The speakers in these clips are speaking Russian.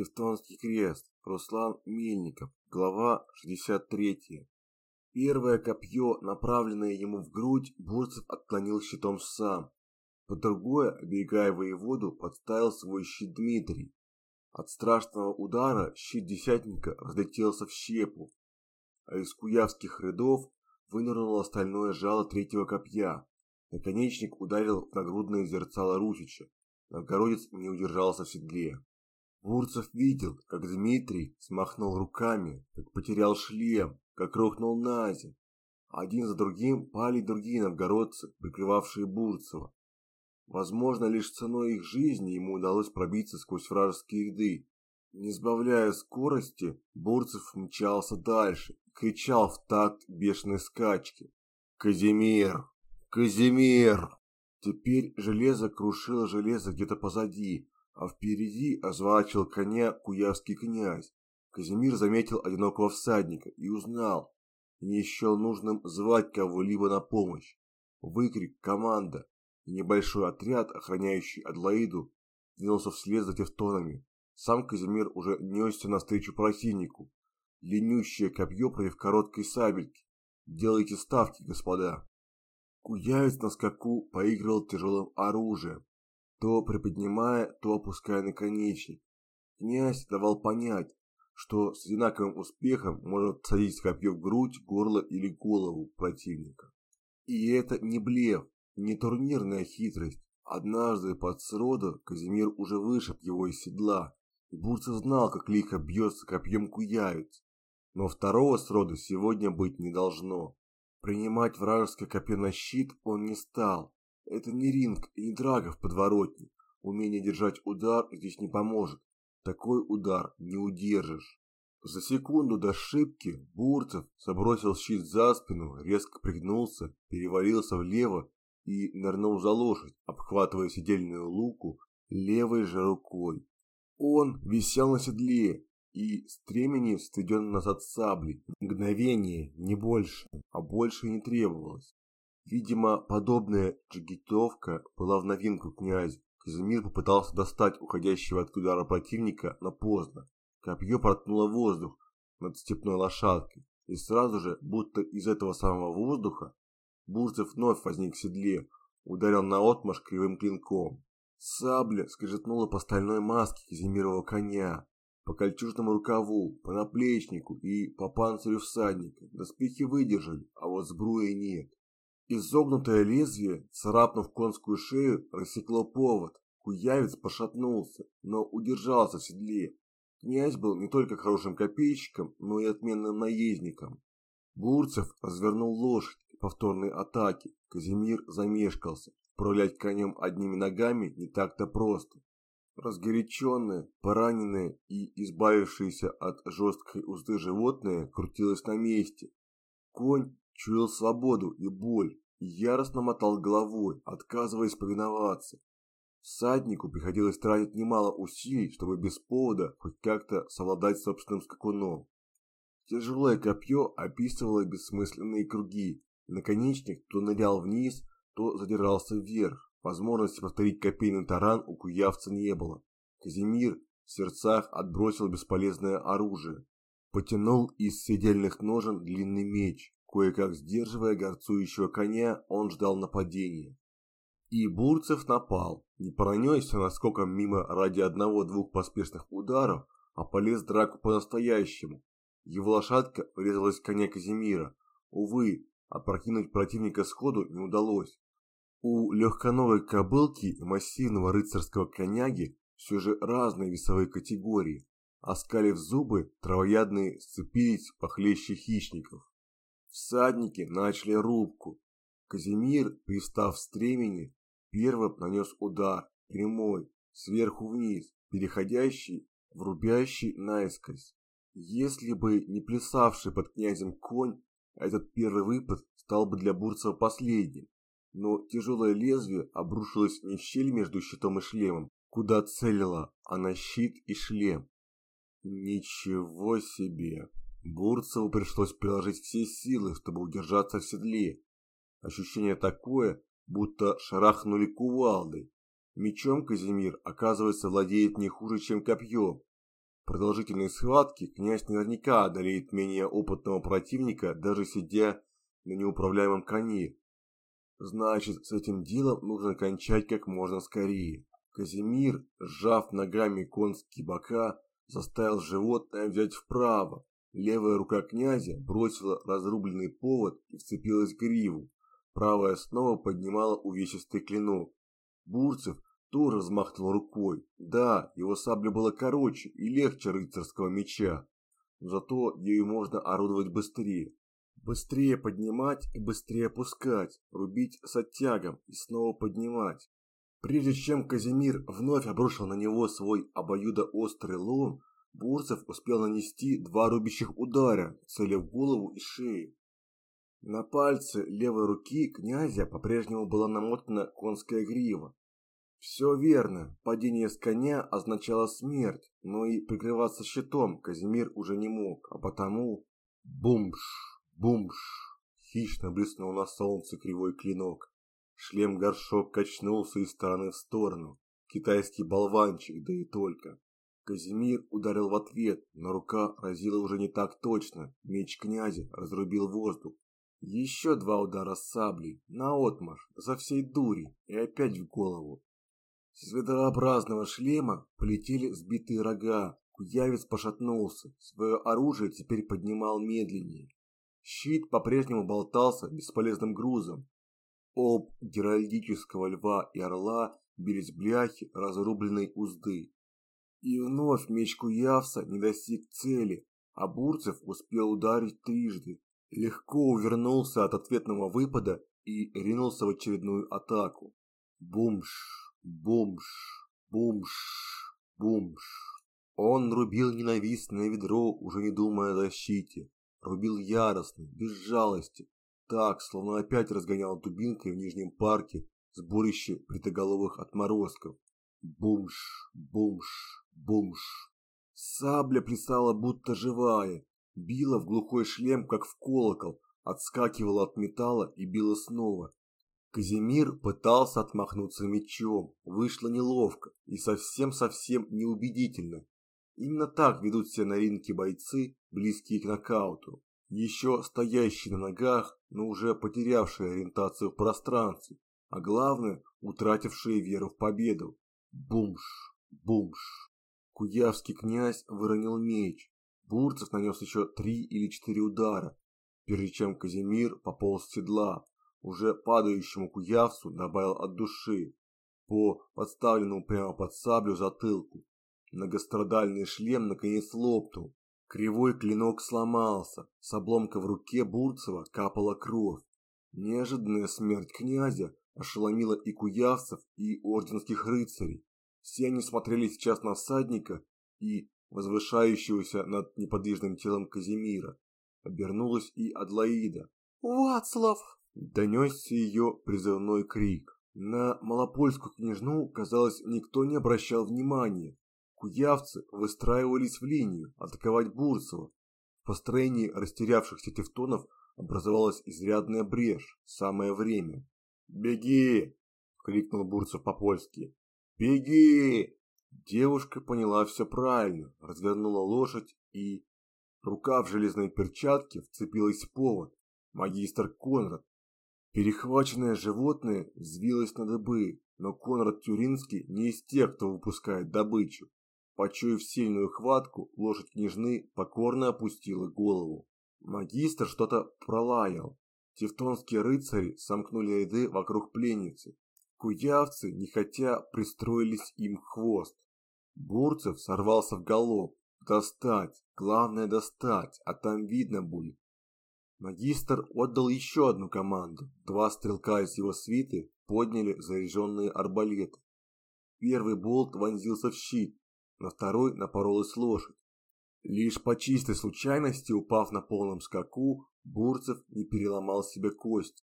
Тевтонский крест. Руслан Мельников. Глава 63. Первое копье, направленное ему в грудь, Бурцев отклонил щитом сам. Под другое, оберегая воеводу, подставил свой щит Дмитрий. От страшного удара щит десятника разлетелся в щепу, а из куявских рядов вынырнуло остальное жало третьего копья. Наконечник ударил в нагрудное зерцало Русича. Новгородец не удержался в седле. Бурцев видел, как Дмитрий смахнул руками, как потерял шлем, как рухнул на землю. Один за другим пали другие новгородцы, прикрывавшие Бурцева. Возможно, лишь ценой их жизни ему удалось пробиться сквозь вражеские ряды. Не сбавляя скорости, Бурцев мчался дальше, кричал в такт бешеной скачки. «Казимир! Казимир!» Теперь железо крушило железо где-то позади, а впереди озвачил коня куявский князь. Казимир заметил одинокого всадника и узнал. Не счел нужным звать кого-либо на помощь. Выкрик, команда и небольшой отряд, охраняющий Адлоиду, двинулся вслед за тевтонами. Сам Казимир уже несся навстречу противнику. Длиннющее копье против короткой сабельки. Делайте ставки, господа. Куявец на скаку поигрывал тяжелым оружием то приподнимая, то опуская наконечник. Князь давал понять, что с одинаковым успехом может садить копье в грудь, горло или голову противника. И это не блеф, не турнирная хитрость. Однажды под сроду Казимир уже вышиб его из седла, и Бурцев знал, как лихо бьется копьем куявец. Но второго срода сегодня быть не должно. Принимать вражеское копье на щит он не стал, это не ринг и не драга в подворотне. Умение держать удар здесь не поможет. Такой удар не удержишь. За секунду до ошибки Бурцев забросил щит за спину, резко пригнулся, перевалился влево и нырнул за лошадь, обхватывая сидельную луку левой же рукой. Он висел на седле и стремени стыден назад саблей. Мгновение, не больше, а больше не требовалось. Видимо, подобная джигитовка была в новинку князю. Казимир попытался достать уходящего от удара противника, но поздно. Копье проткнуло воздух над степной лошадкой, и сразу же, будто из этого самого воздуха, Бурцев вновь возник в седле, ударил наотмашь кривым клинком. Сабля скрежетнула по стальной маске Казимирова коня, по кольчужному рукаву, по наплечнику и по панцирю всадника. Доспехи выдержали, а вот сбруи нет. Изогнутое лезвие, царапнув конскую шею, рассекло повод. Куявец пошатнулся, но удержался в седле. Князь был не только хорошим копейщиком, но и отменным наездником. Бурцев развернул лошадь к повторной атаке. Казимир замешкался. Управлять конем одними ногами не так-то просто. Разгоряченное, пораненное и избавившееся от жесткой узды животное крутилось на месте. Конь чуял свободу и боль, и яростно мотал головой, отказываясь повиноваться. Всаднику приходилось тратить немало усилий, чтобы без повода хоть как-то совладать с собственным скакуном. Тяжелое копье описывало бессмысленные круги, и наконечник то нырял вниз, то задирался вверх. Возможности повторить копейный таран у куявца не было. Казимир в сердцах отбросил бесполезное оружие. Потянул из седельных ножен длинный меч. Кое-как сдерживая горцующего коня, он ждал нападения. И Бурцев напал, не пронесся наскоком мимо ради одного-двух поспешных ударов, а полез в драку по-настоящему. Его лошадка врезалась в коня Казимира. Увы, опрокинуть противника сходу не удалось. У легконогой кобылки и массивного рыцарского коняги все же разные весовые категории. Оскалив зубы, травоядные сцепились похлеще хищников. Всадники начали рубку. Казимир, пристав в стремени, первым нанес удар, прямой, сверху вниз, переходящий в рубящий наискось. Если бы не плясавший под князем конь, этот первый выпад стал бы для Бурцева последним. Но тяжелое лезвие обрушилось не в щель между щитом и шлемом, куда целило, а на щит и шлем. Ничего себе! Бурцеву пришлось приложить все силы, чтобы удержаться в седле. Ощущение такое, будто шарахнули кувалдой. Мечом Казимир, оказывается, владеет не хуже, чем копьем. продолжительной схватки князь наверняка одолеет менее опытного противника, даже сидя на неуправляемом коне. Значит, с этим делом нужно кончать как можно скорее. Казимир, сжав ногами конские бока, заставил животное взять вправо. Левая рука князя бросила разрубленный повод и вцепилась в гриву. Правая снова поднимала увесистый клинок. Бурцев тоже взмахнул рукой. Да, его сабля была короче и легче рыцарского меча, зато ею можно орудовать быстрее. Быстрее поднимать и быстрее опускать, рубить с оттягом и снова поднимать. Прежде чем Казимир вновь обрушил на него свой обоюдоострый лом, Бурцев успел нанести два рубящих удара, целя в голову и шею. На пальце левой руки князя по-прежнему была намотана конская грива. Все верно, падение с коня означало смерть, но и прикрываться щитом Казимир уже не мог, а потому... Бумш, бумш, хищно блеснул на солнце кривой клинок. Шлем-горшок качнулся из стороны в сторону. Китайский болванчик, да и только. Казимир ударил в ответ, но рука разила уже не так точно. Меч князя разрубил воздух. Еще два удара саблей, наотмашь, за всей дури, и опять в голову. С ведрообразного шлема полетели сбитые рога. Куявец пошатнулся. Свое оружие теперь поднимал медленнее. Щит по-прежнему болтался бесполезным грузом. Об геральдического льва и орла бились бляхи разрубленной узды. И вновь меч Куявца не достиг цели, а Бурцев успел ударить трижды. Легко увернулся от ответного выпада и ринулся в очередную атаку. Бумш, бумш, бумш, бумш. Он рубил ненавистное ведро, уже не думая о защите. Рубил яростно, без жалости. Так, словно опять разгонял дубинкой в Нижнем парке сборище притоголовых отморозков. Бумш, бумш, Бумш. Сабля плясала будто живая, била в глухой шлем, как в колокол, отскакивала от металла и била снова. Казимир пытался отмахнуться мечом, вышло неловко и совсем-совсем неубедительно. Именно так ведут себя на ринге бойцы, близкие к нокауту, еще стоящие на ногах, но уже потерявшие ориентацию в пространстве, а главное, утратившие веру в победу. Бумш, бумш. Куявский князь выронил меч. Бурцев нанес еще три или четыре удара, прежде чем Казимир пополз с седла. Уже падающему куявцу добавил от души, по подставленному прямо под саблю затылку. Многострадальный шлем наконец лопнул. Кривой клинок сломался, с обломка в руке Бурцева капала кровь. Неожиданная смерть князя ошеломила и куявцев, и орденских рыцарей. Все они смотрели сейчас на всадника и возвышающегося над неподвижным телом Казимира. Обернулась и Адлаида. «Вацлав!» Донесся ее призывной крик. На малопольскую княжну, казалось, никто не обращал внимания. Куявцы выстраивались в линию атаковать Бурцева. В построении растерявшихся тевтонов образовалась изрядная брешь. Самое время. «Беги!» – крикнул Бурцев по-польски. «Беги!» Девушка поняла все правильно, развернула лошадь и... Рука в железной перчатке вцепилась в повод. Магистр Конрад. Перехваченное животное взвилось на дыбы, но Конрад Тюринский не из тех, кто выпускает добычу. Почуяв сильную хватку, лошадь княжны покорно опустила голову. Магистр что-то пролаял. Тевтонские рыцари сомкнули ряды вокруг пленницы. Куявцы, не хотя, пристроились им хвост. Бурцев сорвался в галоп. Достать, главное достать, а там видно будет. Магистр отдал еще одну команду. Два стрелка из его свиты подняли заряженные арбалеты. Первый болт вонзился в щит, на второй напоролась лошадь. Лишь по чистой случайности, упав на полном скаку, Бурцев не переломал себе кость.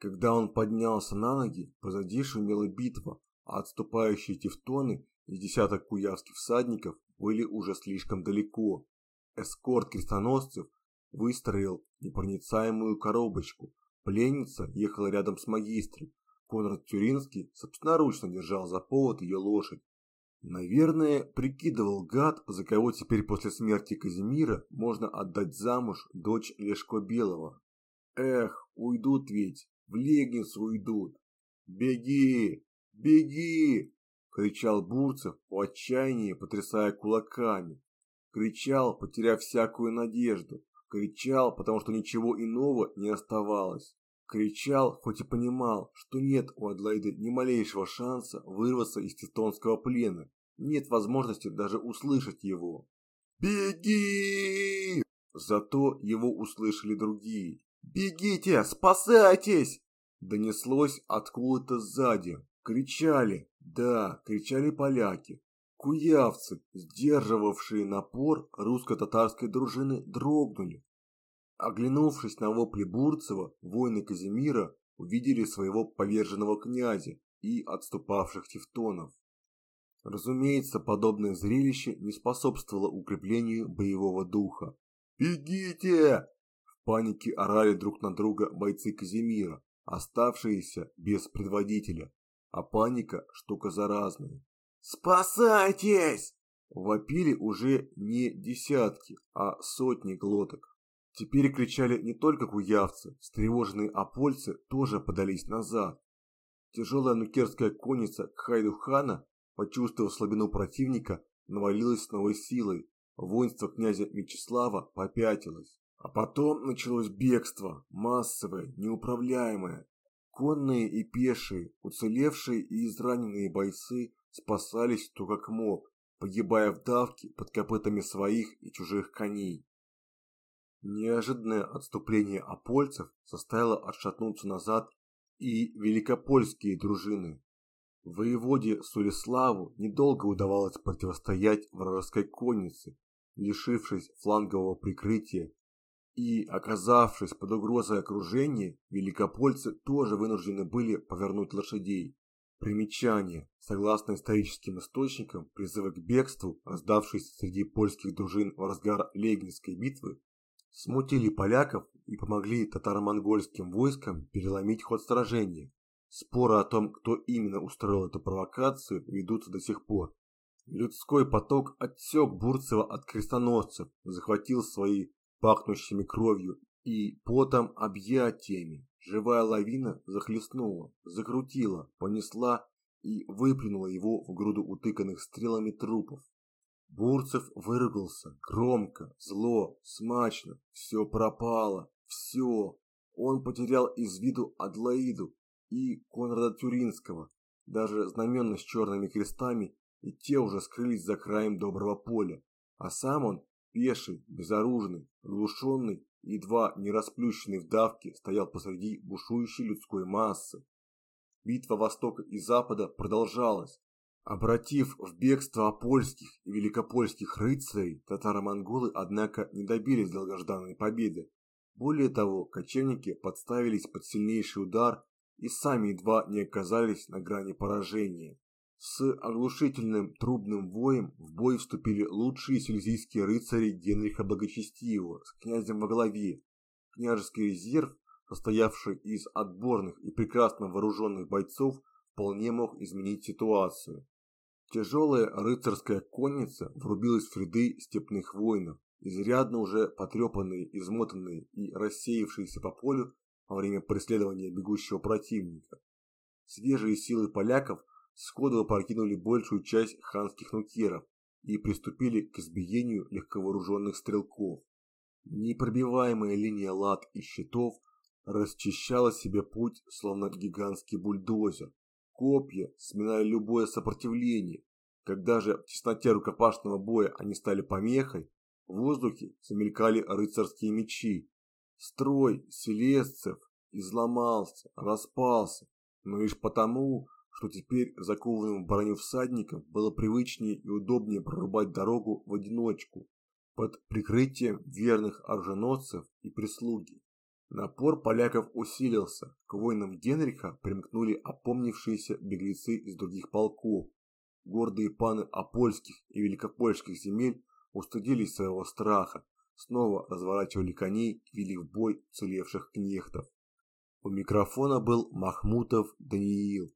Когда он поднялся на ноги, позади шумела битва, а отступающие тевтоны и десяток куявских всадников были уже слишком далеко. Эскорт крестоносцев выстроил непроницаемую коробочку. Пленница ехала рядом с магистром. Конрад Тюринский собственноручно держал за повод ее лошадь. Наверное, прикидывал гад, за кого теперь после смерти Казимира можно отдать замуж дочь Лешко Белого. Эх, уйдут ведь, в Легницу уйдут. Беги, беги! кричал Бурцев в отчаянии, потрясая кулаками. Кричал, потеряв всякую надежду. Кричал, потому что ничего иного не оставалось. Кричал, хоть и понимал, что нет у Адлайды ни малейшего шанса вырваться из тевтонского плена. Нет возможности даже услышать его. «Беги!» Зато его услышали другие. «Бегите! Спасайтесь!» Донеслось откуда-то сзади. Кричали, да, кричали поляки. Куявцы, сдерживавшие напор русско-татарской дружины, дрогнули. Оглянувшись на вопли Бурцева, воины Казимира увидели своего поверженного князя и отступавших тевтонов. Разумеется, подобное зрелище не способствовало укреплению боевого духа. «Бегите!» Панике орали друг на друга бойцы Казимира, оставшиеся без предводителя. А паника – штука заразная. «Спасайтесь!» Вопили уже не десятки, а сотни глоток. Теперь кричали не только куявцы, встревоженные апольцы тоже подались назад. Тяжелая нукерская конница Кхайду-хана, почувствовав слабину противника, навалилась с новой силой. Воинство князя Мечислава попятилось. А потом началось бегство, массовое, неуправляемое. Конные и пешие, уцелевшие и израненные бойцы спасались кто как мог, погибая в давке под копытами своих и чужих коней. Неожиданное отступление апольцев заставило отшатнуться назад и великопольские дружины. Воеводе Сулиславу недолго удавалось противостоять вражеской коннице, лишившись флангового прикрытия, и, оказавшись под угрозой окружения, великопольцы тоже вынуждены были повернуть лошадей. Примечание. Согласно историческим источникам, призывы к бегству, раздавшиеся среди польских дружин в разгар Легинской битвы, смутили поляков и помогли татаро-монгольским войскам переломить ход сражения. Споры о том, кто именно устроил эту провокацию, ведутся до сих пор. Людской поток отсек Бурцева от крестоносцев, захватил свои пахнущими кровью и потом объятиями. Живая лавина захлестнула, закрутила, понесла и выплюнула его в груду утыканных стрелами трупов. Бурцев выругался, громко, зло, смачно. Все пропало, все. Он потерял из виду Адлоиду и Конрада Тюринского. Даже знамена с черными крестами и те уже скрылись за краем доброго поля. А сам он, пеший, безоружный, глушенный едва не расплющенный в давке, стоял посреди бушующей людской массы. Битва Востока и Запада продолжалась. Обратив в бегство апольских и великопольских рыцарей, татаро-монголы, однако, не добились долгожданной победы. Более того, кочевники подставились под сильнейший удар и сами едва не оказались на грани поражения. С оглушительным трубным воем в бой вступили лучшие сельзийские рыцари Генриха Благочестивого с князем во главе. Княжеский резерв, состоявший из отборных и прекрасно вооруженных бойцов, вполне мог изменить ситуацию. Тяжелая рыцарская конница врубилась в ряды степных воинов, изрядно уже потрепанные, измотанные и рассеявшиеся по полю во время преследования бегущего противника. Свежие силы поляков сходу опрокинули большую часть ханских нукеров и приступили к избиению легковооруженных стрелков. Непробиваемая линия лад и щитов расчищала себе путь, словно гигантский бульдозер. Копья сминали любое сопротивление. Когда же в тесноте рукопашного боя они стали помехой, в воздухе замелькали рыцарские мечи. Строй селесцев изломался, распался, но лишь потому, что теперь закованным в броню всадникам было привычнее и удобнее прорубать дорогу в одиночку под прикрытием верных оруженосцев и прислуги. Напор поляков усилился, к воинам Генриха примкнули опомнившиеся беглецы из других полков. Гордые паны апольских и великопольских земель устыдились своего страха, снова разворачивали коней и вели в бой целевших кнехтов. У микрофона был Махмутов Даниил.